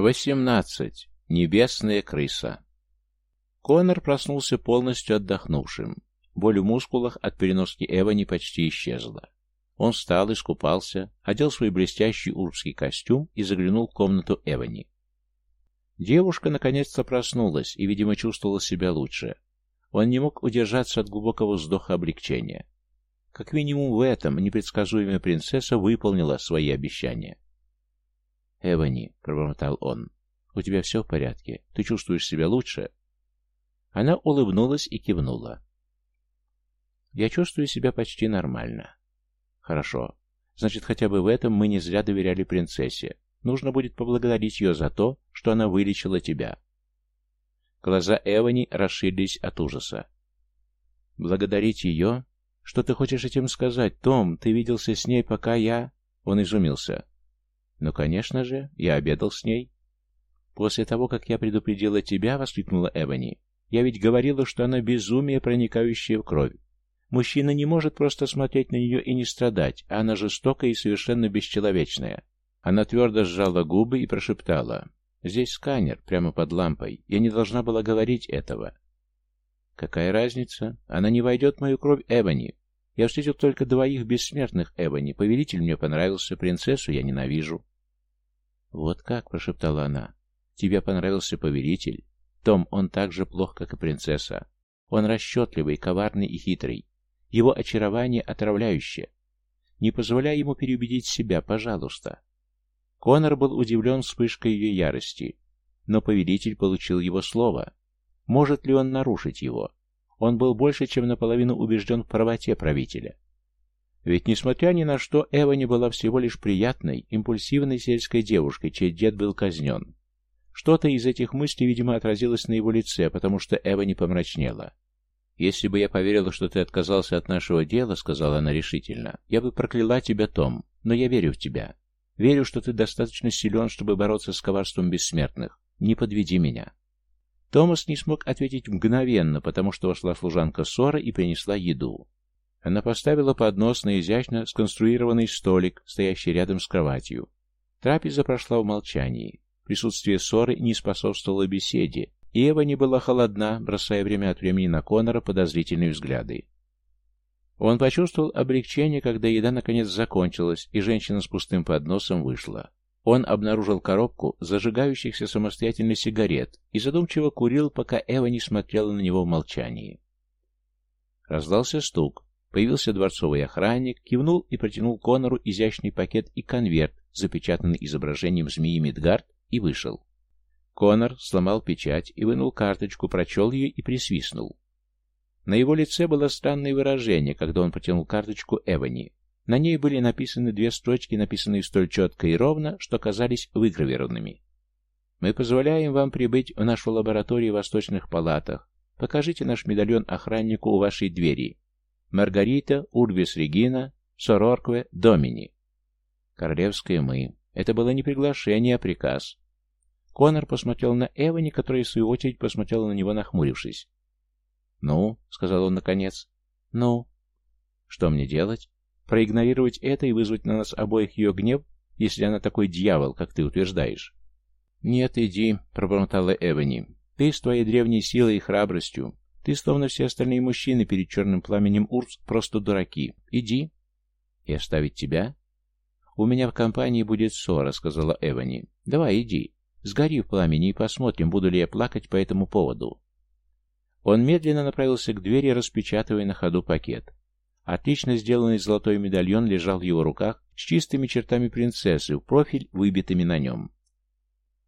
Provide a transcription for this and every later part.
Восемнадцать. Небесная крыса. Конор проснулся полностью отдохнувшим. Боль в мускулах от переноски Эвани почти исчезла. Он встал, искупался, одел свой блестящий урбский костюм и заглянул в комнату Эвани. Девушка наконец-то проснулась и, видимо, чувствовала себя лучше. Он не мог удержаться от глубокого вздоха облегчения. Как минимум в этом непредсказуемая принцесса выполнила свои обещания. «Эвани», — пробормотал он, — «у тебя все в порядке? Ты чувствуешь себя лучше?» Она улыбнулась и кивнула. «Я чувствую себя почти нормально». «Хорошо. Значит, хотя бы в этом мы не зря доверяли принцессе. Нужно будет поблагодарить ее за то, что она вылечила тебя». Глаза Эвани расширились от ужаса. «Благодарить ее? Что ты хочешь этим сказать, Том? Ты виделся с ней, пока я...» Он изумился. «Ну, конечно же, я обедал с ней». «После того, как я предупредила тебя», — воскликнула Эвани, — «я ведь говорила, что она безумие, проникающее в кровь. Мужчина не может просто смотреть на нее и не страдать, а она жестокая и совершенно бесчеловечная». Она твердо сжала губы и прошептала. «Здесь сканер, прямо под лампой. Я не должна была говорить этого». «Какая разница? Она не войдет в мою кровь Эвани. Я встретил только двоих бессмертных Эвани. Повелитель мне понравился, принцессу я ненавижу». «Вот как?» — прошептала она. «Тебе понравился повелитель? Том, он так же плох, как и принцесса. Он расчетливый, коварный и хитрый. Его очарование отравляющее. Не позволяй ему переубедить себя, пожалуйста». Конор был удивлен вспышкой ее ярости. Но повелитель получил его слово. Может ли он нарушить его? Он был больше, чем наполовину убежден в правоте правителя. Ведь, несмотря ни на что, Эва не была всего лишь приятной, импульсивной сельской девушкой, чей дед был казнен. Что-то из этих мыслей, видимо, отразилось на его лице, потому что Эва не помрачнела. «Если бы я поверила, что ты отказался от нашего дела, — сказала она решительно, — я бы прокляла тебя, Том, но я верю в тебя. Верю, что ты достаточно силен, чтобы бороться с коварством бессмертных. Не подведи меня». Томас не смог ответить мгновенно, потому что вошла служанка Сора и принесла еду. Она поставила поднос на изящно сконструированный столик, стоящий рядом с кроватью. Трапеза прошла в молчании. Присутствие ссоры не способствовало беседе, и Эва не была холодна, бросая время от времени на Конора подозрительные взгляды. Он почувствовал облегчение, когда еда наконец закончилась, и женщина с пустым подносом вышла. Он обнаружил коробку зажигающихся самостоятельно сигарет и задумчиво курил, пока Эва не смотрела на него в молчании. Раздался стук. Появился дворцовый охранник, кивнул и протянул Конору изящный пакет и конверт, запечатанный изображением змеи Мидгард, и вышел. Конор сломал печать и вынул карточку, прочел ее и присвистнул. На его лице было странное выражение, когда он протянул карточку Эвани. На ней были написаны две строчки, написанные столь четко и ровно, что казались выгравированными. «Мы позволяем вам прибыть в нашу лабораторию в Восточных палатах. Покажите наш медальон охраннику у вашей двери. Маргарита, Урбис Регина, Сороркве, Домини. Королевское мы. Это было не приглашение, а приказ. Конор посмотрел на Эвани, которая, в свою очередь, посмотрела на него, нахмурившись. «Ну?» — сказал он наконец. «Ну?» «Что мне делать? Проигнорировать это и вызвать на нас обоих ее гнев, если она такой дьявол, как ты утверждаешь?» «Нет, иди», — пробормотала Эвани. «Ты с твоей древней силой и храбростью ты, словно все остальные мужчины перед черным пламенем Урс, просто дураки. Иди. И оставить тебя? У меня в компании будет ссора, сказала Эвани. Давай, иди. Сгори в пламени и посмотрим, буду ли я плакать по этому поводу. Он медленно направился к двери, распечатывая на ходу пакет. Отлично сделанный золотой медальон лежал в его руках с чистыми чертами принцессы, в профиль выбитыми на нем.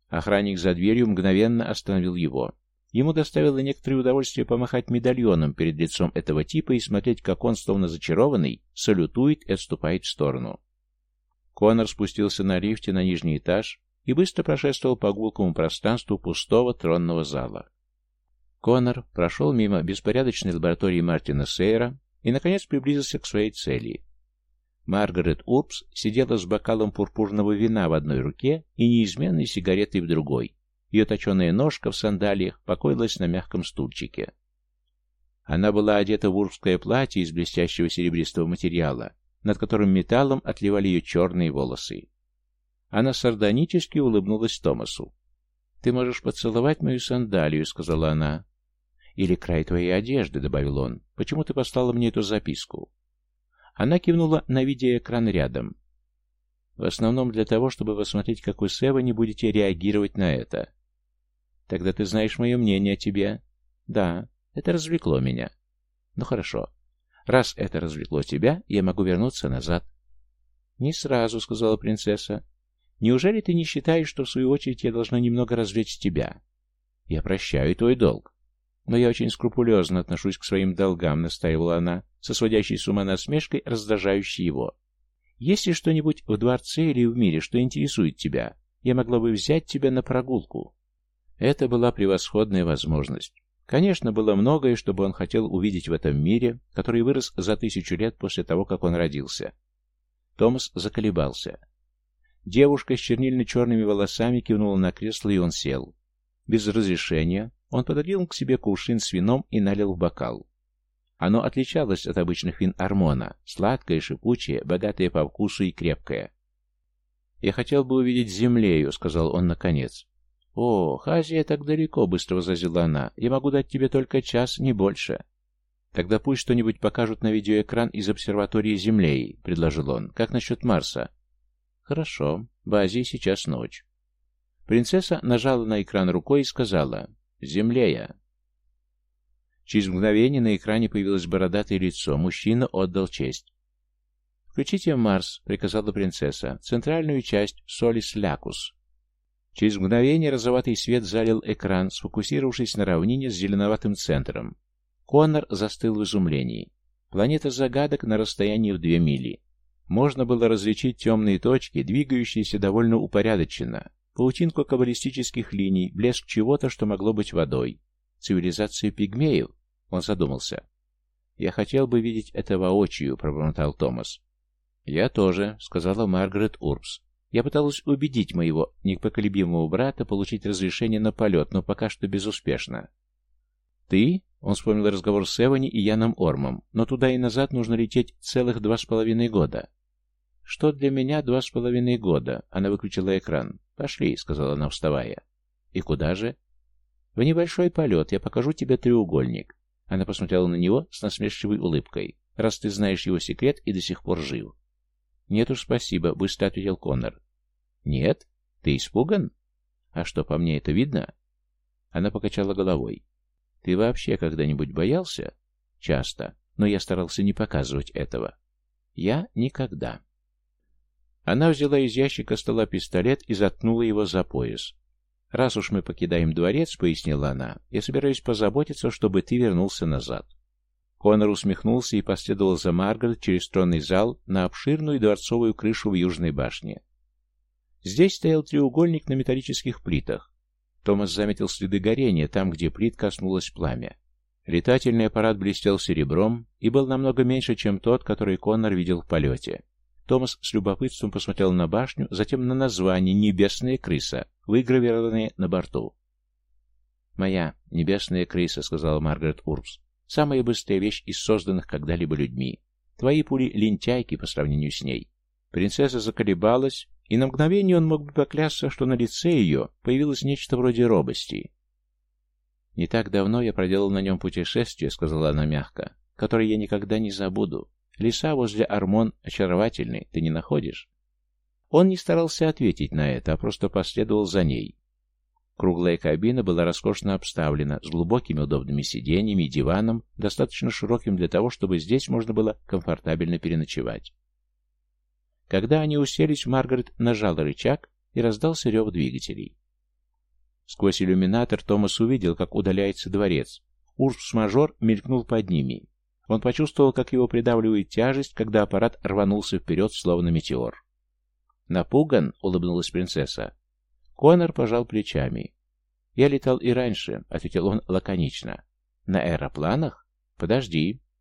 Охранник за дверью мгновенно остановил его. Ему доставило некоторое удовольствие помахать медальоном перед лицом этого типа и смотреть, как он, словно зачарованный, салютует и отступает в сторону. Конор спустился на лифте на нижний этаж и быстро прошествовал по гулкому пространству пустого тронного зала. Конор прошел мимо беспорядочной лаборатории Мартина Сейра и, наконец, приблизился к своей цели. Маргарет Урбс сидела с бокалом пурпурного вина в одной руке и неизменной сигаретой в другой, ее точеная ножка в сандалиях покоилась на мягком стульчике. Она была одета в урское платье из блестящего серебристого материала, над которым металлом отливали ее черные волосы. Она сардонически улыбнулась Томасу. «Ты можешь поцеловать мою сандалию», — сказала она. «Или край твоей одежды», — добавил он. «Почему ты послала мне эту записку?» Она кивнула на видеоэкран рядом. «В основном для того, чтобы посмотреть, как вы с Эва не будете реагировать на это». «Тогда ты знаешь мое мнение о тебе?» «Да, это развлекло меня». «Ну хорошо. Раз это развлекло тебя, я могу вернуться назад». «Не сразу», — сказала принцесса. «Неужели ты не считаешь, что в свою очередь я должна немного развлечь тебя?» «Я прощаю твой долг». «Но я очень скрупулезно отношусь к своим долгам», — настаивала она, со сводящей с ума насмешкой, раздражающей его. «Есть ли что-нибудь в дворце или в мире, что интересует тебя? Я могла бы взять тебя на прогулку». Это была превосходная возможность. Конечно, было многое, чтобы он хотел увидеть в этом мире, который вырос за тысячу лет после того, как он родился. Томас заколебался. Девушка с чернильно-черными волосами кивнула на кресло, и он сел. Без разрешения он пододвинул к себе кувшин с вином и налил в бокал. Оно отличалось от обычных вин Армона, сладкое, шипучее, богатое по вкусу и крепкое. «Я хотел бы увидеть Землею», — сказал он наконец. «О, Азия так далеко», — быстро возразила она. «Я могу дать тебе только час, не больше». «Тогда пусть что-нибудь покажут на видеоэкран из обсерватории Землей», — предложил он. «Как насчет Марса?» «Хорошо. В Азии сейчас ночь». Принцесса нажала на экран рукой и сказала «Землея». Через мгновение на экране появилось бородатое лицо. Мужчина отдал честь. «Включите Марс», — приказала принцесса. «Центральную часть Солис Лякус». Через мгновение розоватый свет залил экран, сфокусировавшись на равнине с зеленоватым центром. Коннор застыл в изумлении. Планета загадок на расстоянии в две мили. Можно было различить темные точки, двигающиеся довольно упорядоченно, паутинку каббалистических линий, блеск чего-то, что могло быть водой. Цивилизацию пигмеев? Он задумался. «Я хотел бы видеть это воочию», — пробормотал Томас. «Я тоже», — сказала Маргарет Урбс. «Я пыталась убедить моего непоколебимого брата получить разрешение на полет, но пока что безуспешно». «Ты?» Он вспомнил разговор с Эвани и Яном Ормом. «Но туда и назад нужно лететь целых два с половиной года». «Что для меня два с половиной года?» Она выключила экран. «Пошли», — сказала она, вставая. «И куда же?» «В небольшой полет. Я покажу тебе треугольник». Она посмотрела на него с насмешливой улыбкой. «Раз ты знаешь его секрет и до сих пор жив». «Нет уж, спасибо», — быстро ответил Коннор. «Нет? Ты испуган? А что, по мне это видно?» Она покачала головой. Ты вообще когда-нибудь боялся? Часто, но я старался не показывать этого. Я никогда. Она взяла из ящика стола пистолет и заткнула его за пояс. «Раз уж мы покидаем дворец», — пояснила она, — «я собираюсь позаботиться, чтобы ты вернулся назад». Конор усмехнулся и последовал за Маргарет через тронный зал на обширную дворцовую крышу в Южной башне. Здесь стоял треугольник на металлических плитах, Томас заметил следы горения там, где плит коснулось пламя. Летательный аппарат блестел серебром и был намного меньше, чем тот, который Коннор видел в полете. Томас с любопытством посмотрел на башню, затем на название «Небесная крыса», выгравированное на борту. «Моя небесная крыса», — сказала Маргарет Урбс, — «самая быстрая вещь из созданных когда-либо людьми. Твои пули — лентяйки по сравнению с ней». Принцесса заколебалась, и на мгновение он мог бы поклясться, что на лице ее появилось нечто вроде робости. «Не так давно я проделал на нем путешествие», — сказала она мягко, — «которое я никогда не забуду. Леса возле Армон очаровательны, ты не находишь?» Он не старался ответить на это, а просто последовал за ней. Круглая кабина была роскошно обставлена, с глубокими удобными сиденьями и диваном, достаточно широким для того, чтобы здесь можно было комфортабельно переночевать. Когда они уселись, Маргарет нажала рычаг, и раздался рев двигателей. Сквозь иллюминатор Томас увидел, как удаляется дворец. Урс-мажор мелькнул под ними. Он почувствовал, как его придавливает тяжесть, когда аппарат рванулся вперед, словно метеор. «Напуган?» — улыбнулась принцесса. Конор пожал плечами. «Я летал и раньше», — ответил он лаконично. «На аэропланах? Подожди.